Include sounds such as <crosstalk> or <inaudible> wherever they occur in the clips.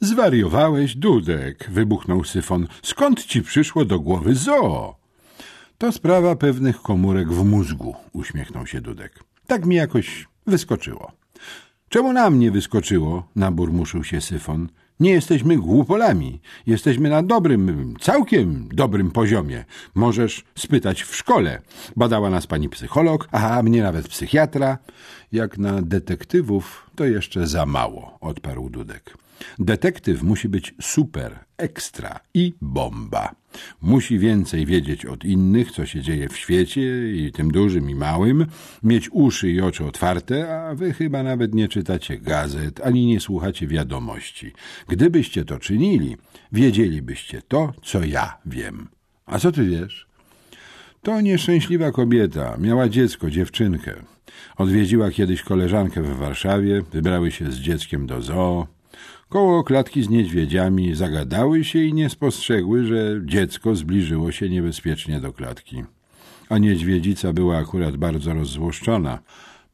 Zwariowałeś, Dudek, wybuchnął Syfon. Skąd ci przyszło do głowy zoo? To sprawa pewnych komórek w mózgu, uśmiechnął się Dudek. Tak mi jakoś wyskoczyło. Czemu na mnie wyskoczyło? naburmuszył się Syfon. Nie jesteśmy głupolami. Jesteśmy na dobrym, całkiem dobrym poziomie. Możesz spytać w szkole. Badała nas pani psycholog, a mnie nawet psychiatra. Jak na detektywów to jeszcze za mało, odparł Dudek. Detektyw musi być super, ekstra i bomba. Musi więcej wiedzieć od innych, co się dzieje w świecie, i tym dużym i małym, mieć uszy i oczy otwarte, a wy chyba nawet nie czytacie gazet, ani nie słuchacie wiadomości. Gdybyście to czynili, wiedzielibyście to, co ja wiem. A co ty wiesz? To nieszczęśliwa kobieta. Miała dziecko, dziewczynkę. Odwiedziła kiedyś koleżankę w Warszawie, wybrały się z dzieckiem do zoo. Koło klatki z niedźwiedziami zagadały się i nie spostrzegły, że dziecko zbliżyło się niebezpiecznie do klatki. A niedźwiedzica była akurat bardzo rozzłoszczona,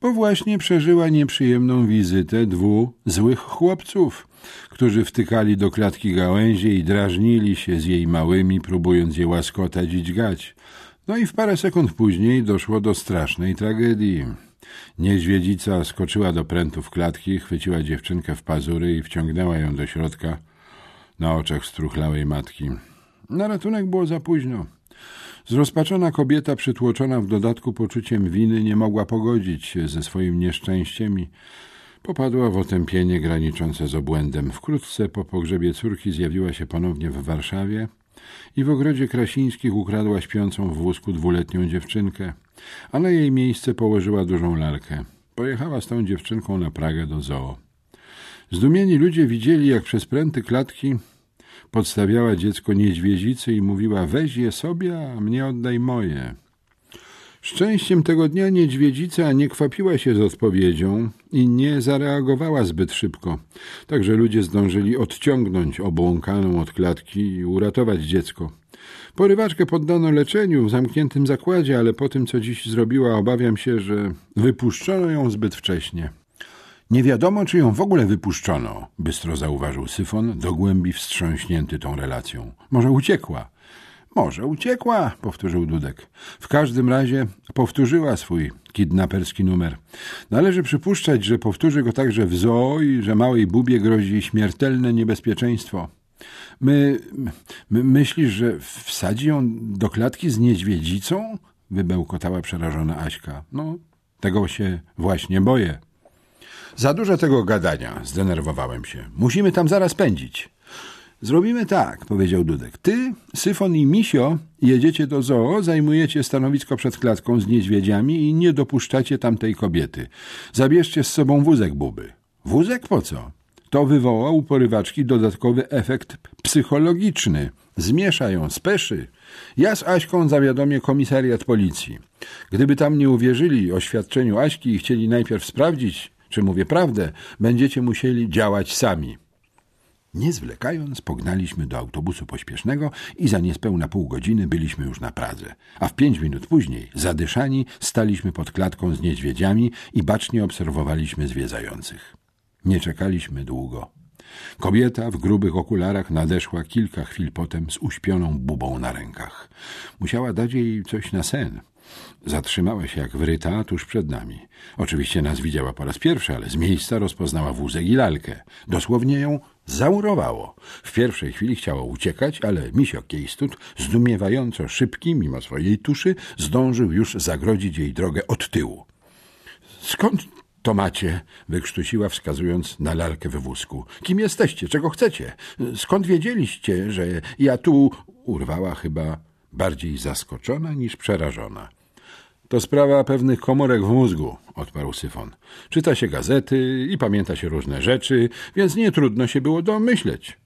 bo właśnie przeżyła nieprzyjemną wizytę dwóch złych chłopców, którzy wtykali do klatki gałęzie i drażnili się z jej małymi, próbując je łaskotać i dźgać. No i w parę sekund później doszło do strasznej tragedii. Niedźwiedzica skoczyła do prętów klatki, chwyciła dziewczynkę w pazury i wciągnęła ją do środka na oczach struchlałej matki. Na ratunek było za późno. Zrozpaczona kobieta, przytłoczona w dodatku poczuciem winy, nie mogła pogodzić się ze swoim nieszczęściem i popadła w otępienie graniczące z obłędem. Wkrótce po pogrzebie córki zjawiła się ponownie w Warszawie i w ogrodzie Krasińskich ukradła śpiącą w wózku dwuletnią dziewczynkę a na jej miejsce położyła dużą lalkę. Pojechała z tą dziewczynką na Pragę do zoo. Zdumieni ludzie widzieli, jak przez pręty klatki podstawiała dziecko niedźwiedzicy i mówiła weź je sobie, a mnie oddaj moje. Szczęściem tego dnia niedźwiedzica nie kwapiła się z odpowiedzią i nie zareagowała zbyt szybko, także ludzie zdążyli odciągnąć obłąkaną od klatki i uratować dziecko. Porywaczkę poddano leczeniu w zamkniętym zakładzie, ale po tym, co dziś zrobiła, obawiam się, że wypuszczono ją zbyt wcześnie. Nie wiadomo, czy ją w ogóle wypuszczono, bystro zauważył Syfon, do głębi wstrząśnięty tą relacją. Może uciekła. Może uciekła, powtórzył Dudek. W każdym razie powtórzyła swój kidnaperski numer. Należy przypuszczać, że powtórzy go także w zoo i że małej bubie grozi śmiertelne niebezpieczeństwo. My, my myślisz, że wsadzi ją do klatki z niedźwiedzicą? Wybełkotała przerażona Aśka. No, tego się właśnie boję. Za dużo tego gadania, zdenerwowałem się. Musimy tam zaraz pędzić. Zrobimy tak, powiedział Dudek. Ty, Syfon i Misio jedziecie do zoo, zajmujecie stanowisko przed klatką z niedźwiedziami i nie dopuszczacie tamtej kobiety. Zabierzcie z sobą wózek buby. Wózek po co? To wywoła u porywaczki dodatkowy efekt psychologiczny. Zmiesza ją, speszy. Ja z Aśką zawiadomię komisariat policji. Gdyby tam nie uwierzyli oświadczeniu Aśki i chcieli najpierw sprawdzić, czy mówię prawdę, będziecie musieli działać sami. Nie zwlekając, pognaliśmy do autobusu pośpiesznego i za niespełna pół godziny byliśmy już na Pradze. A w pięć minut później, zadyszani, staliśmy pod klatką z niedźwiedziami i bacznie obserwowaliśmy zwiedzających. Nie czekaliśmy długo. Kobieta w grubych okularach nadeszła kilka chwil potem z uśpioną bubą na rękach. Musiała dać jej coś na sen. Zatrzymała się jak wryta tuż przed nami. Oczywiście nas widziała po raz pierwszy, ale z miejsca rozpoznała wózek i lalkę. Dosłownie ją zaurowało. W pierwszej chwili chciała uciekać, ale misio Kiejstut, zdumiewająco szybki, mimo swojej tuszy, zdążył już zagrodzić jej drogę od tyłu. Skąd to macie? wykrztusiła, wskazując na lalkę we wózku. Kim jesteście? Czego chcecie? Skąd wiedzieliście, że ja tu... Urwała chyba bardziej zaskoczona niż przerażona. To sprawa pewnych komórek w mózgu, odparł Syfon. Czyta się gazety i pamięta się różne rzeczy, więc nie trudno się było domyśleć.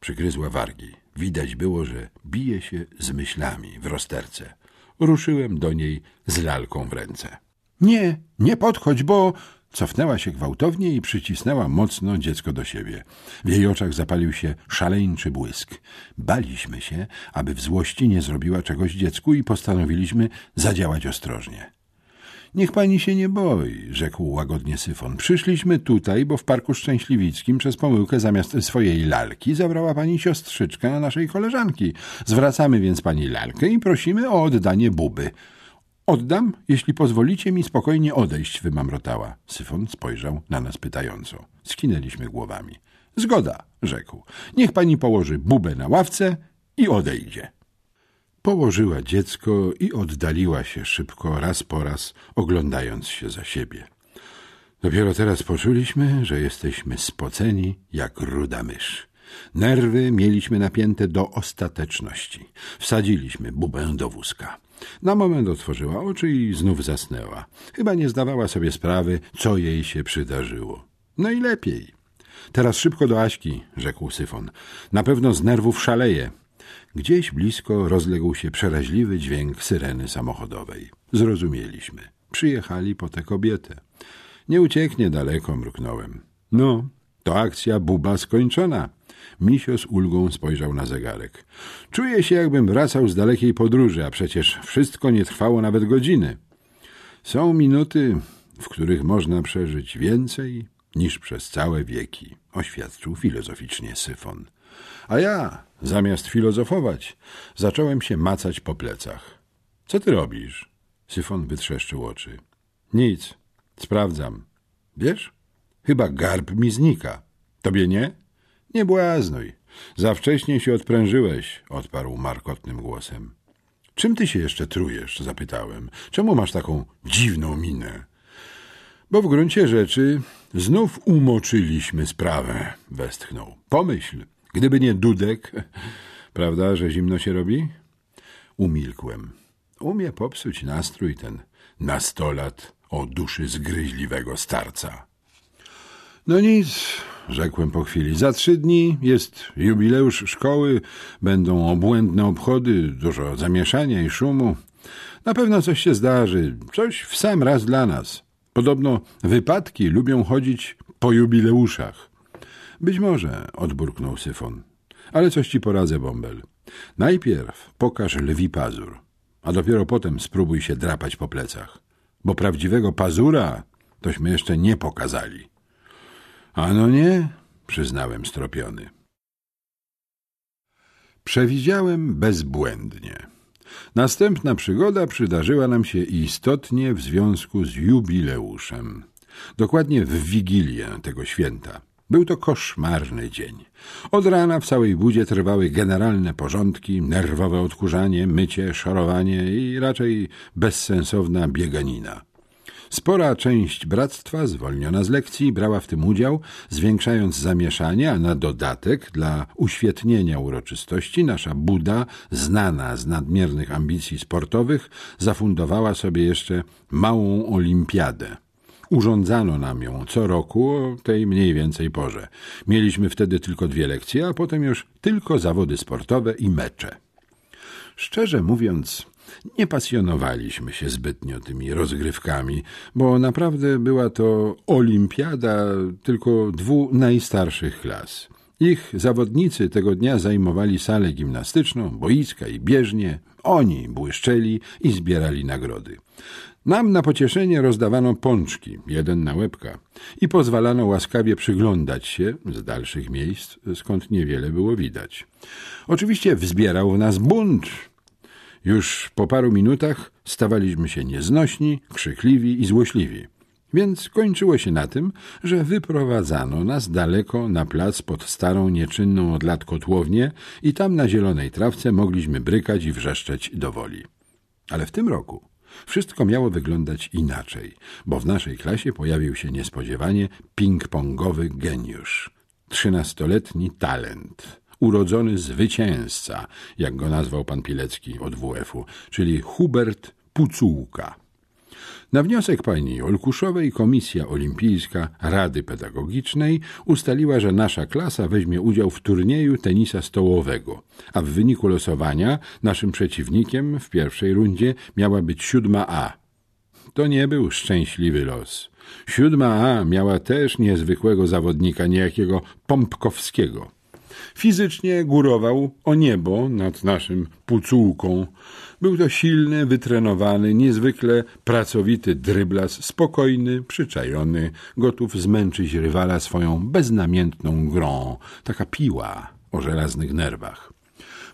Przygryzła wargi. Widać było, że bije się z myślami w rozterce. Ruszyłem do niej z lalką w ręce. Nie, nie podchodź, bo... Cofnęła się gwałtownie i przycisnęła mocno dziecko do siebie. W jej oczach zapalił się szaleńczy błysk. Baliśmy się, aby w złości nie zrobiła czegoś dziecku i postanowiliśmy zadziałać ostrożnie. Niech pani się nie boi, rzekł łagodnie Syfon. Przyszliśmy tutaj, bo w Parku Szczęśliwickim przez pomyłkę zamiast swojej lalki zabrała pani siostrzyczkę na naszej koleżanki. Zwracamy więc pani lalkę i prosimy o oddanie buby. Oddam, jeśli pozwolicie mi spokojnie odejść, wymamrotała. Syfon spojrzał na nas pytająco. Skinęliśmy głowami. Zgoda, rzekł. Niech pani położy bubę na ławce i odejdzie. Położyła dziecko i oddaliła się szybko, raz po raz, oglądając się za siebie. Dopiero teraz poczuliśmy, że jesteśmy spoceni jak ruda mysz. Nerwy mieliśmy napięte do ostateczności. Wsadziliśmy bubę do wózka. Na moment otworzyła oczy i znów zasnęła. Chyba nie zdawała sobie sprawy, co jej się przydarzyło. No i lepiej. Teraz szybko do Aśki, rzekł Syfon. Na pewno z nerwów szaleje. Gdzieś blisko rozległ się przeraźliwy dźwięk syreny samochodowej. Zrozumieliśmy. Przyjechali po tę kobietę. Nie ucieknie daleko, mruknąłem. No, to akcja buba skończona. Misio z ulgą spojrzał na zegarek. Czuję się, jakbym wracał z dalekiej podróży, a przecież wszystko nie trwało nawet godziny. Są minuty, w których można przeżyć więcej niż przez całe wieki, oświadczył filozoficznie Syfon. A ja, zamiast filozofować, zacząłem się macać po plecach. Co ty robisz? Syfon wytrzeszczył oczy. Nic, sprawdzam. Wiesz? Chyba garb mi znika. Tobie nie? Nie błaznuj. Za wcześnie się odprężyłeś, odparł markotnym głosem. Czym ty się jeszcze trujesz? zapytałem. Czemu masz taką dziwną minę? Bo w gruncie rzeczy znów umoczyliśmy sprawę, westchnął. Pomyśl, gdyby nie Dudek, <laughs> prawda, że zimno się robi? Umilkłem. Umie popsuć nastrój ten nastolat o duszy zgryźliwego starca. No nic, rzekłem po chwili. Za trzy dni jest jubileusz szkoły, będą obłędne obchody, dużo zamieszania i szumu. Na pewno coś się zdarzy, coś w sam raz dla nas. Podobno wypadki lubią chodzić po jubileuszach. Być może, odburknął Syfon. Ale coś ci poradzę, Bąbel. Najpierw pokaż lwi pazur, a dopiero potem spróbuj się drapać po plecach. Bo prawdziwego pazura tośmy jeszcze nie pokazali. Ano nie, przyznałem stropiony. Przewidziałem bezbłędnie. Następna przygoda przydarzyła nam się istotnie w związku z jubileuszem. Dokładnie w wigilię tego święta. Był to koszmarny dzień. Od rana w całej budzie trwały generalne porządki, nerwowe odkurzanie, mycie, szorowanie i raczej bezsensowna bieganina. Spora część bractwa, zwolniona z lekcji, brała w tym udział, zwiększając zamieszanie, a na dodatek, dla uświetnienia uroczystości, nasza Buda, znana z nadmiernych ambicji sportowych, zafundowała sobie jeszcze małą olimpiadę. Urządzano nam ją co roku o tej mniej więcej porze. Mieliśmy wtedy tylko dwie lekcje, a potem już tylko zawody sportowe i mecze. Szczerze mówiąc, nie pasjonowaliśmy się zbytnio tymi rozgrywkami, bo naprawdę była to olimpiada tylko dwóch najstarszych klas. Ich zawodnicy tego dnia zajmowali salę gimnastyczną, boiska i bieżnie. Oni błyszczeli i zbierali nagrody. Nam na pocieszenie rozdawano pączki, jeden na łebka, i pozwalano łaskawie przyglądać się z dalszych miejsc, skąd niewiele było widać. Oczywiście wzbierał w nas bunt, już po paru minutach stawaliśmy się nieznośni, krzykliwi i złośliwi. Więc kończyło się na tym, że wyprowadzano nas daleko na plac pod starą, nieczynną od lat kotłownię i tam na zielonej trawce mogliśmy brykać i wrzeszczeć do woli. Ale w tym roku wszystko miało wyglądać inaczej, bo w naszej klasie pojawił się niespodziewanie ping-pongowy geniusz. Trzynastoletni talent urodzony zwycięzca, jak go nazwał pan Pilecki od WF-u, czyli Hubert Pucułka. Na wniosek pani Olkuszowej Komisja Olimpijska Rady Pedagogicznej ustaliła, że nasza klasa weźmie udział w turnieju tenisa stołowego, a w wyniku losowania naszym przeciwnikiem w pierwszej rundzie miała być siódma A. To nie był szczęśliwy los. Siódma A miała też niezwykłego zawodnika, niejakiego Pompkowskiego – Fizycznie górował o niebo nad naszym pucułką. Był to silny, wytrenowany, niezwykle pracowity dryblas, spokojny, przyczajony, gotów zmęczyć rywala swoją beznamiętną grą. Taka piła o żelaznych nerwach.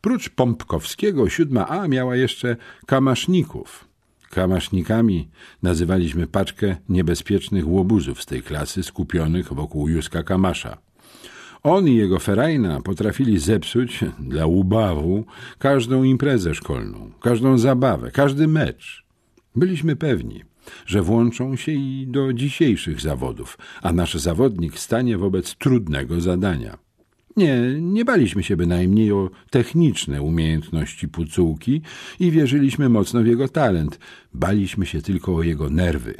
Prócz Pompkowskiego siódma A miała jeszcze kamaszników. Kamasznikami nazywaliśmy paczkę niebezpiecznych łobuzów z tej klasy skupionych wokół Józka Kamasza. On i jego ferajna potrafili zepsuć dla ubawu każdą imprezę szkolną, każdą zabawę, każdy mecz. Byliśmy pewni, że włączą się i do dzisiejszych zawodów, a nasz zawodnik stanie wobec trudnego zadania. Nie, nie baliśmy się bynajmniej o techniczne umiejętności pucułki i wierzyliśmy mocno w jego talent. Baliśmy się tylko o jego nerwy.